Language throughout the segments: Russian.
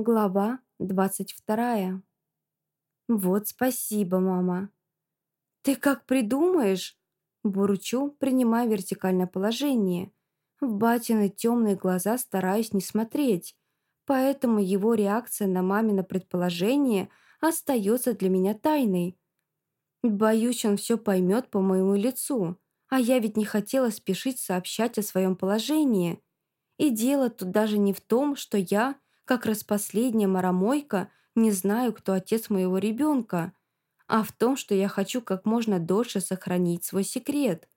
Глава двадцать вторая. «Вот спасибо, мама». «Ты как придумаешь?» Бурчу, принимая вертикальное положение. В батины темные глаза стараюсь не смотреть, поэтому его реакция на мамино предположение остается для меня тайной. Боюсь, он все поймет по моему лицу, а я ведь не хотела спешить сообщать о своем положении. И дело тут даже не в том, что я как раз последняя маромойка, не знаю, кто отец моего ребенка, а в том, что я хочу как можно дольше сохранить свой секрет.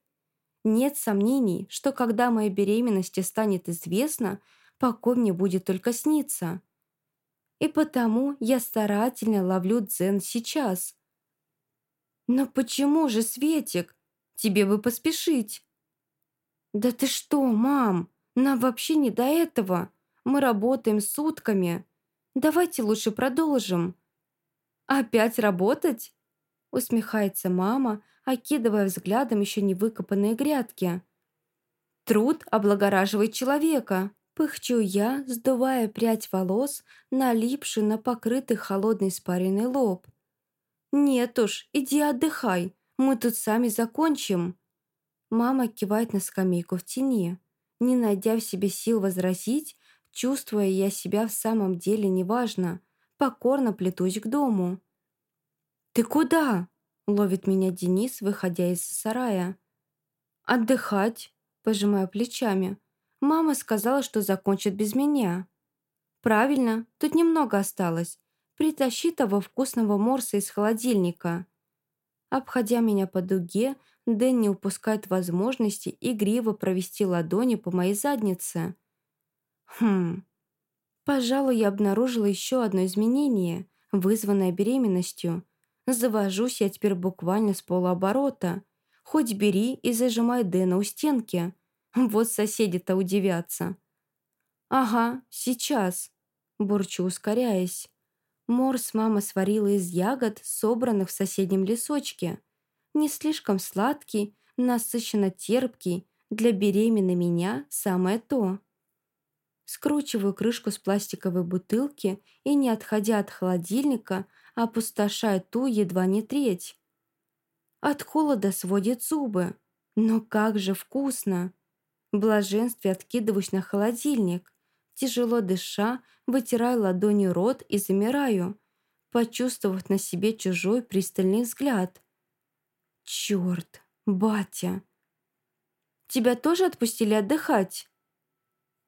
Нет сомнений, что когда моей беременности станет известно, покой мне будет только сниться. И потому я старательно ловлю дзен сейчас. Но почему же, Светик? Тебе бы поспешить. Да ты что, мам? Нам вообще не до этого. Мы работаем сутками. Давайте лучше продолжим». «Опять работать?» Усмехается мама, окидывая взглядом еще не выкопанные грядки. «Труд облагораживает человека», Пыхчу я, сдувая прядь волос, налипшую на покрытый холодной испаренный лоб. «Нет уж, иди отдыхай, мы тут сами закончим». Мама кивает на скамейку в тени. Не найдя в себе сил возразить, Чувствуя я себя в самом деле неважно, покорно плетусь к дому. «Ты куда?» — ловит меня Денис, выходя из сарая. «Отдыхать», — пожимаю плечами. «Мама сказала, что закончит без меня». «Правильно, тут немного осталось. Притащи того вкусного морса из холодильника». Обходя меня по дуге, Дэн не упускает возможности игриво провести ладони по моей заднице. Хм. Пожалуй, я обнаружила еще одно изменение, вызванное беременностью. Завожусь я теперь буквально с полуоборота. Хоть бери и зажимай Дэна у стенки. Вот соседи-то удивятся. «Ага, сейчас», – бурчу, ускоряясь. Морс мама сварила из ягод, собранных в соседнем лесочке. Не слишком сладкий, насыщенно терпкий, для беременной меня самое то. Скручиваю крышку с пластиковой бутылки и, не отходя от холодильника, опустошаю ту едва не треть. От холода сводит зубы. Но как же вкусно! В блаженстве откидываюсь на холодильник. Тяжело дыша, вытираю ладонью рот и замираю, почувствовав на себе чужой пристальный взгляд. Черт, батя! Тебя тоже отпустили отдыхать?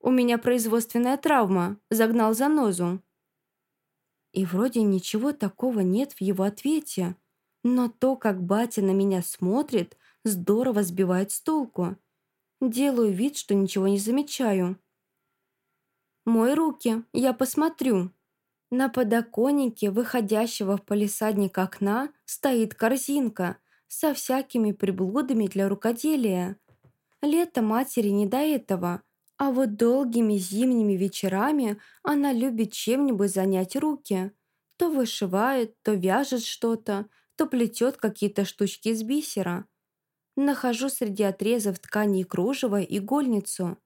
У меня производственная травма, загнал занозу». И вроде ничего такого нет в его ответе, но то, как батя на меня смотрит, здорово сбивает с толку. Делаю вид, что ничего не замечаю. «Мой руки, я посмотрю». На подоконнике, выходящего в палисадник окна, стоит корзинка со всякими приблудами для рукоделия. Лето матери не до этого – а вот долгими зимними вечерами она любит чем-нибудь занять руки. То вышивает, то вяжет что-то, то плетет какие-то штучки из бисера. Нахожу среди отрезов ткани и кружева игольницу.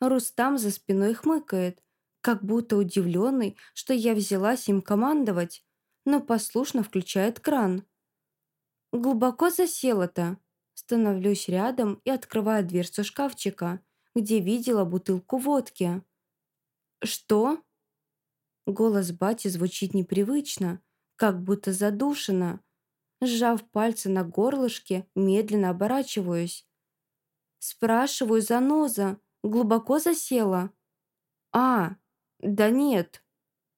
Рустам за спиной хмыкает, как будто удивленный, что я взялась им командовать, но послушно включает кран. Глубоко засела-то. Становлюсь рядом и открываю дверцу шкафчика – где видела бутылку водки. «Что?» Голос бати звучит непривычно, как будто задушенно. Сжав пальцы на горлышке, медленно оборачиваюсь. Спрашиваю заноза, глубоко засела. «А, да нет»,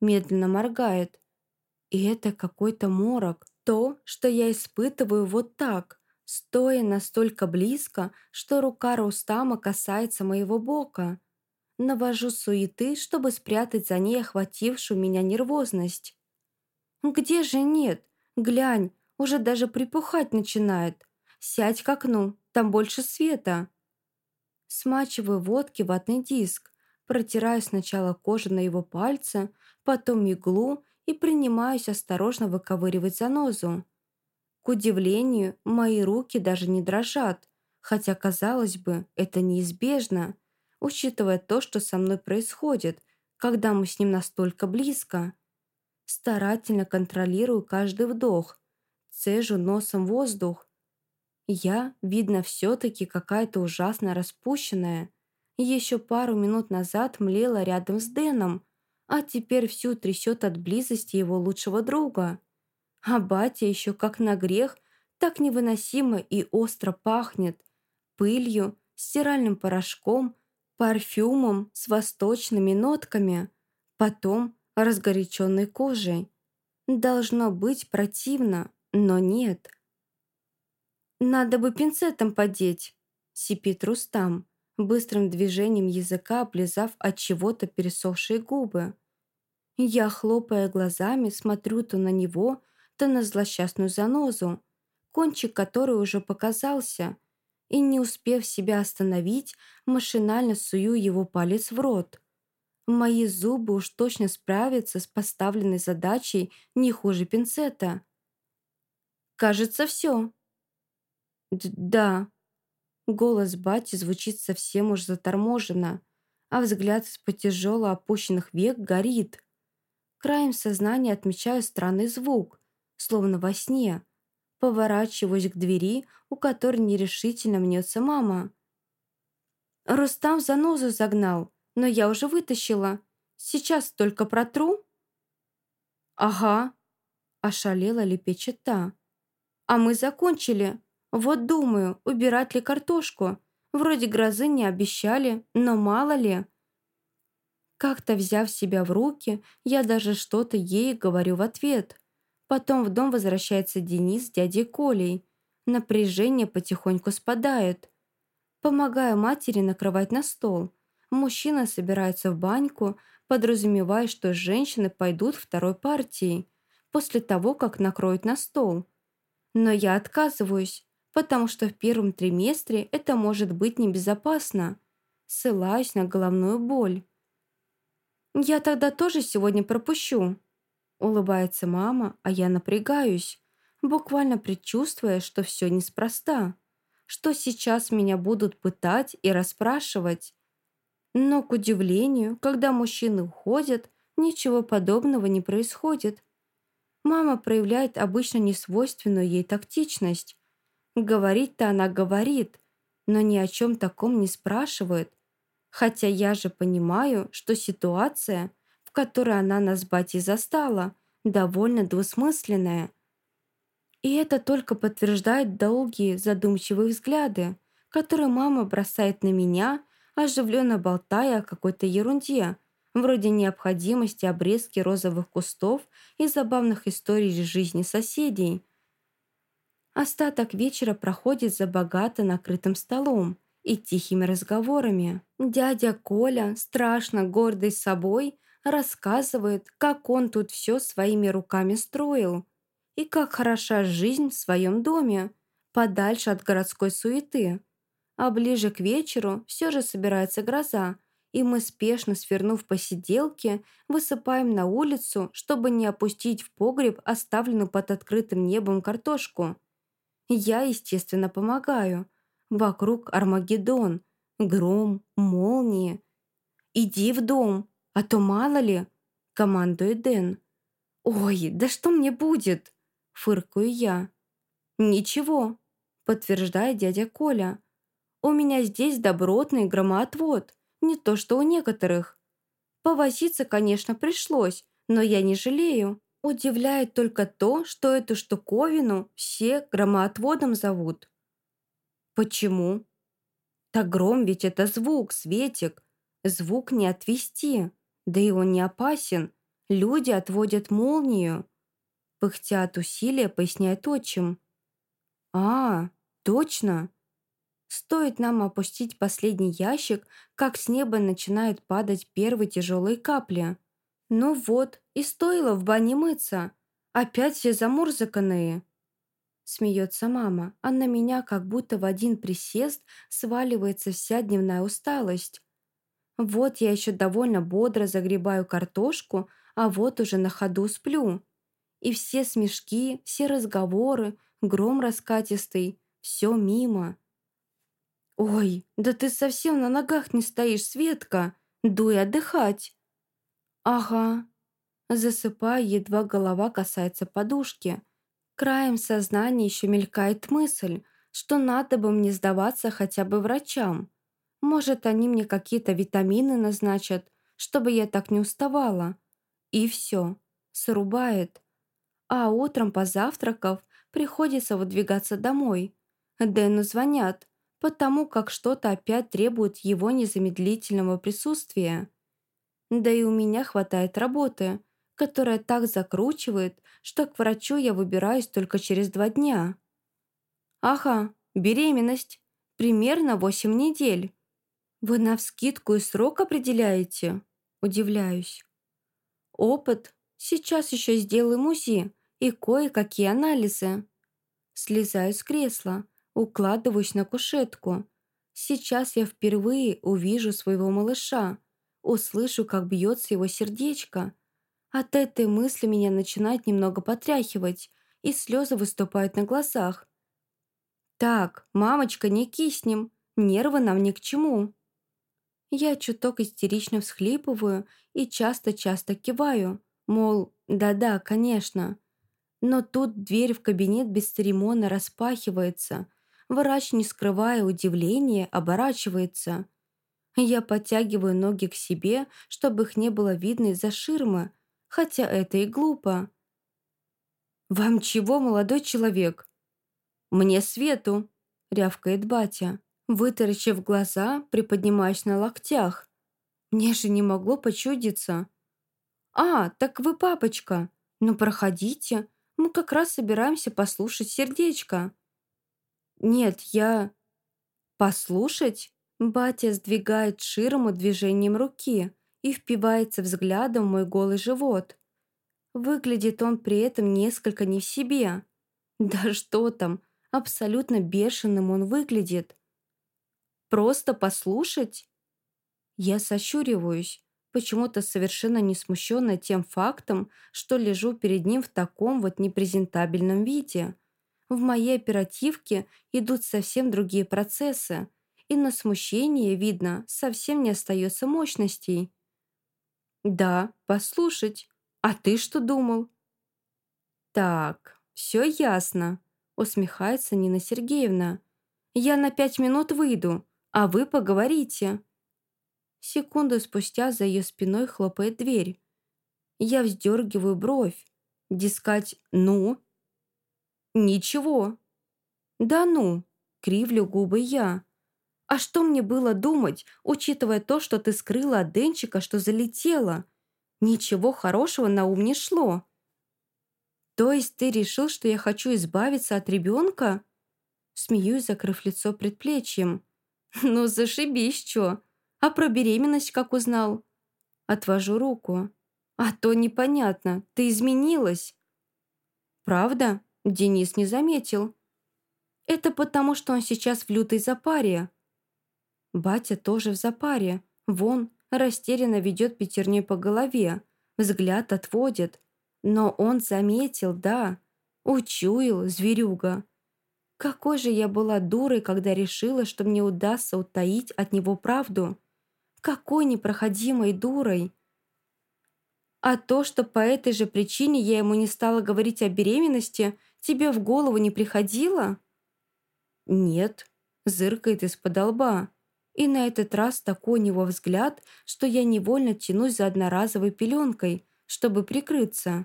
медленно моргает. И это какой-то морок, то, что я испытываю вот так, стоя настолько близко, что рука Рустама касается моего бока. Навожу суеты, чтобы спрятать за ней охватившую меня нервозность. «Где же нет? Глянь, уже даже припухать начинает. Сядь к окну, там больше света». Смачиваю водки ватный диск, протираю сначала кожу на его пальце, потом иглу и принимаюсь осторожно выковыривать занозу. К удивлению, мои руки даже не дрожат, хотя, казалось бы, это неизбежно, учитывая то, что со мной происходит, когда мы с ним настолько близко. Старательно контролирую каждый вдох, цежу носом воздух. Я, видно, все-таки какая-то ужасно распущенная. Еще пару минут назад млела рядом с Дэном, а теперь всю трясет от близости его лучшего друга. А батя еще как на грех, так невыносимо и остро пахнет. Пылью, стиральным порошком, парфюмом с восточными нотками. Потом разгоряченной кожей. Должно быть противно, но нет. «Надо бы пинцетом подеть», — сипит Рустам, быстрым движением языка облизав от чего-то пересохшие губы. Я, хлопая глазами, смотрю то на него, то на злосчастную занозу, кончик которой уже показался, и, не успев себя остановить, машинально сую его палец в рот. Мои зубы уж точно справятся с поставленной задачей не хуже пинцета. «Кажется, все». «Да». Голос бати звучит совсем уж заторможенно, а взгляд из-под тяжело опущенных век горит. Краем сознания отмечаю странный звук, словно во сне. Поворачиваюсь к двери, у которой нерешительно мнется мама. Рустам занозу загнал но я уже вытащила. Сейчас только протру». «Ага», – ошалела лепечет та. «А мы закончили. Вот думаю, убирать ли картошку. Вроде грозы не обещали, но мало ли». Как-то взяв себя в руки, я даже что-то ей говорю в ответ. Потом в дом возвращается Денис с дядей Колей. Напряжение потихоньку спадает. Помогаю матери накрывать на стол. Мужчина собирается в баньку, подразумевая, что женщины пойдут второй партией после того, как накроют на стол. Но я отказываюсь, потому что в первом триместре это может быть небезопасно. Ссылаюсь на головную боль. «Я тогда тоже сегодня пропущу», — улыбается мама, а я напрягаюсь, буквально предчувствуя, что все неспроста, что сейчас меня будут пытать и расспрашивать, но, к удивлению, когда мужчины уходят, ничего подобного не происходит. Мама проявляет обычно несвойственную ей тактичность. Говорить-то она говорит, но ни о чем таком не спрашивает. Хотя я же понимаю, что ситуация, которой она нас с застала, довольно двусмысленная. И это только подтверждает долгие задумчивые взгляды, которые мама бросает на меня – оживленно болтая о какой-то ерунде, вроде необходимости обрезки розовых кустов и забавных историй из жизни соседей. Остаток вечера проходит за богато накрытым столом и тихими разговорами. Дядя Коля, страшно гордый собой, рассказывает, как он тут все своими руками строил и как хороша жизнь в своем доме, подальше от городской суеты. А ближе к вечеру все же собирается гроза, и мы, спешно свернув посиделки, высыпаем на улицу, чтобы не опустить в погреб оставленную под открытым небом картошку. Я, естественно, помогаю. Вокруг Армагеддон, гром, молнии. «Иди в дом, а то мало ли», — командует Дэн. «Ой, да что мне будет?» — фыркаю я. «Ничего», — подтверждает дядя Коля. У меня здесь добротный громоотвод, не то что у некоторых. Повозиться, конечно, пришлось, но я не жалею. Удивляет только то, что эту штуковину все громоотводом зовут. Почему? Так гром ведь это звук, Светик. Звук не отвести, да и он не опасен. Люди отводят молнию. Пыхтя от усилия, поясняет отчим. А, точно. Стоит нам опустить последний ящик, как с неба начинают падать первые тяжелые капли. Ну вот, и стоило в бане мыться. Опять все замурзаканные. Смеется мама, а на меня как будто в один присест сваливается вся дневная усталость. Вот я еще довольно бодро загребаю картошку, а вот уже на ходу сплю. И все смешки, все разговоры, гром раскатистый, все мимо. «Ой, да ты совсем на ногах не стоишь, Светка! Дуй отдыхать!» Ага. Засыпаю, едва голова касается подушки. Краем сознания еще мелькает мысль, что надо бы мне сдаваться хотя бы врачам. Может, они мне какие-то витамины назначат, чтобы я так не уставала. И все. Срубает. А утром, позавтракав, приходится выдвигаться домой. Дэну звонят, потому как что-то опять требует его незамедлительного присутствия. Да и у меня хватает работы, которая так закручивает, что к врачу я выбираюсь только через два дня. Ага, беременность. Примерно восемь недель. Вы навскидку и срок определяете? Удивляюсь. Опыт. Сейчас еще сделаю МУЗИ и кое-какие анализы. Слезаю с кресла, укладываюсь на кушетку. Сейчас я впервые увижу своего малыша, услышу, как бьется его сердечко. От этой мысли меня начинает немного потряхивать, и слезы выступают на глазах. «Так, мамочка, не киснем, нервы нам ни к чему». Я чуток истерично всхлипываю и часто-часто киваю, мол, да-да, конечно. Но тут дверь в кабинет бесцеремонно распахивается. Врач, не скрывая удивления, оборачивается. Я подтягиваю ноги к себе, чтобы их не было видно из-за ширмы, хотя это и глупо. «Вам чего, молодой человек?» «Мне свету», — рявкает батя. Вытаращив глаза, приподнимаюсь на локтях. Мне же не могло почудиться. «А, так вы папочка. Ну, проходите. Мы как раз собираемся послушать сердечко». «Нет, я...» «Послушать?» Батя сдвигает ширму движением руки и впивается взглядом в мой голый живот. Выглядит он при этом несколько не в себе. Да что там, абсолютно бешеным он выглядит. Просто послушать? Я сощуриваюсь, почему-то совершенно не смущенная тем фактом, что лежу перед ним в таком вот непрезентабельном виде. В моей оперативке идут совсем другие процессы, и на смущение, видно, совсем не остается мощностей. «Да, послушать. А ты что думал?» «Так, все ясно», — усмехается Нина Сергеевна. «Я на пять минут выйду, а вы поговорите». Секунду спустя за ее спиной хлопает дверь. Я вздергиваю бровь. Дискать «ну?» «Ничего». «Да ну», — кривлю губы я. «А что мне было думать, учитывая то, что ты скрыла от Денчика, что залетела? Ничего хорошего на ум не шло». «То есть ты решил, что я хочу избавиться от ребенка?» Смеюсь, закрыв лицо предплечьем. «Ну, зашибись, чё? А про беременность как узнал?» Отвожу руку. «А то непонятно, ты изменилась». «Правда?» Денис не заметил. «Это потому, что он сейчас в лютой запаре». Батя тоже в запаре. Вон, растерянно ведет пятерней по голове. Взгляд отводит. Но он заметил, да. Учуял, зверюга. Какой же я была дурой, когда решила, что мне удастся утаить от него правду. Какой непроходимой дурой. А то, что по этой же причине я ему не стала говорить о беременности, тебе в голову не приходило? Нет, зыркает из-под лба. И на этот раз такой у него взгляд, что я невольно тянусь за одноразовой пеленкой, чтобы прикрыться.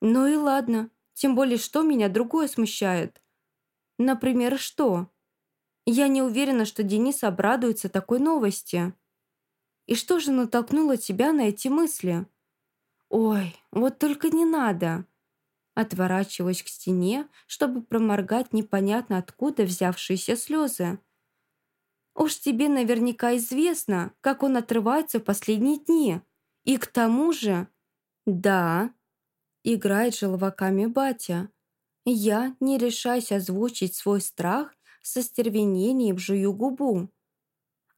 Ну и ладно, тем более что меня другое смущает. Например, что? Я не уверена, что Денис обрадуется такой новости. И что же натолкнуло тебя на эти мысли? Ой, вот только не надо. Отворачиваюсь к стене, чтобы проморгать непонятно откуда взявшиеся слезы. Уж тебе наверняка известно, как он отрывается в последние дни. И к тому же... Да, играет желваками батя. Я не решаюсь озвучить свой страх, со стервенением жую губу.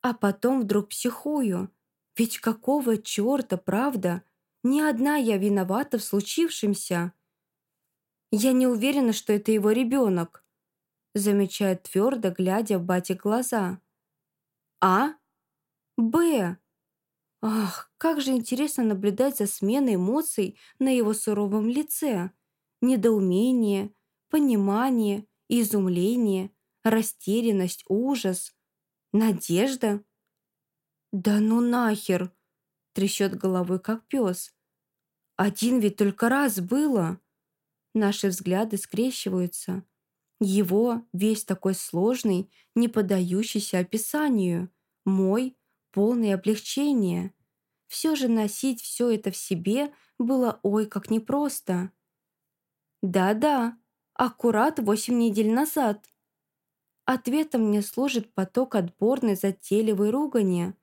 А потом вдруг психую. Ведь какого черта, правда? Ни одна я виновата в случившемся. Я не уверена, что это его ребенок, замечает твердо, глядя в бате глаза. А? Б. Ах, как же интересно наблюдать за сменой эмоций на его суровом лице. Недоумение, понимание, изумление, растерянность, ужас, надежда. «Да ну нахер!» — трясет головой, как пес. «Один ведь только раз было!» Наши взгляды скрещиваются. Его весь такой сложный, не поддающийся описанию. Мой — полное облегчение. Все же носить все это в себе было ой как непросто. «Да-да, аккурат восемь недель назад». Ответом мне служит поток отборной затейливой ругани.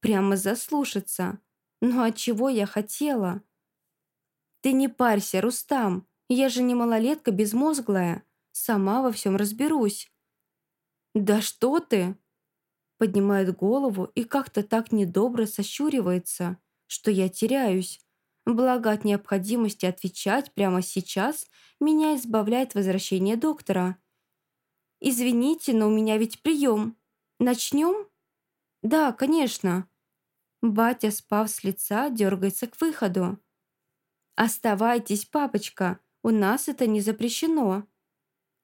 Прямо заслушаться. Ну а чего я хотела? «Ты не парься, Рустам, я же не малолетка безмозглая. Сама во всем разберусь». «Да что ты!» Поднимает голову и как-то так недобро сощуривается, что я теряюсь. Благо от необходимости отвечать прямо сейчас меня избавляет возвращение доктора. «Извините, но у меня ведь прием. Начнем?» «Да, конечно». Батя, спав с лица, дергается к выходу. «Оставайтесь, папочка, у нас это не запрещено».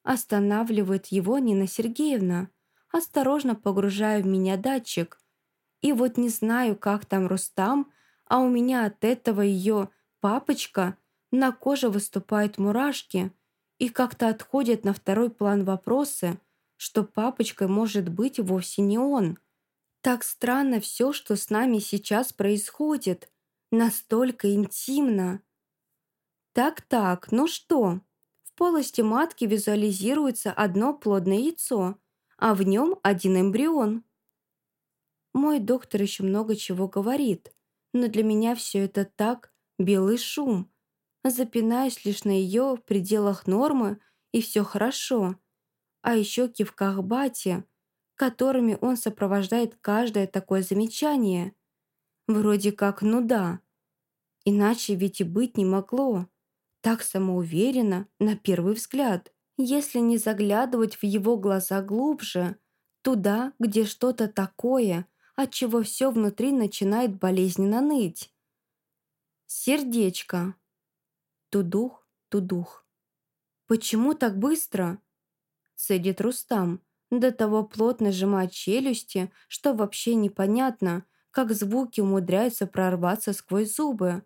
Останавливает его Нина Сергеевна, осторожно погружая в меня датчик. И вот не знаю, как там Рустам, а у меня от этого ее «папочка» на коже выступают мурашки и как-то отходят на второй план вопросы, что папочкой может быть вовсе не он. Так странно все, что с нами сейчас происходит. Настолько интимно. Так-так, ну что? В полости матки визуализируется одно плодное яйцо, а в нем один эмбрион. Мой доктор еще много чего говорит, но для меня все это так, белый шум. Запинаюсь лишь на ее пределах нормы, и все хорошо. А еще кивках бати, которыми он сопровождает каждое такое замечание. Вроде как «ну да». Иначе ведь и быть не могло. Так самоуверенно, на первый взгляд. Если не заглядывать в его глаза глубже, туда, где что-то такое, от чего все внутри начинает болезненно ныть. Сердечко. Тудух, тудух. «Почему так быстро?» Цедит Рустам, до того плотно сжимает челюсти, что вообще непонятно, как звуки умудряются прорваться сквозь зубы.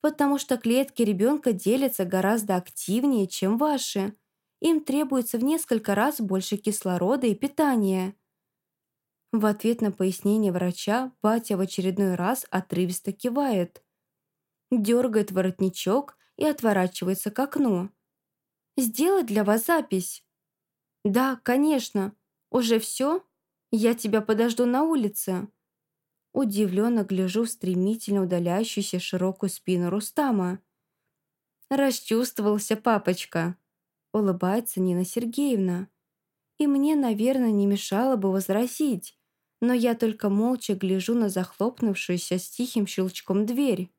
Потому что клетки ребенка делятся гораздо активнее, чем ваши. Им требуется в несколько раз больше кислорода и питания. В ответ на пояснение врача батя в очередной раз отрывисто кивает. Дергает воротничок и отворачивается к окну. «Сделать для вас запись?» «Да, конечно. Уже все? Я тебя подожду на улице». Удивленно гляжу в стремительно удаляющуюся широкую спину Рустама. «Расчувствовался папочка», — улыбается Нина Сергеевна. «И мне, наверное, не мешало бы возразить, но я только молча гляжу на захлопнувшуюся с тихим щелчком дверь.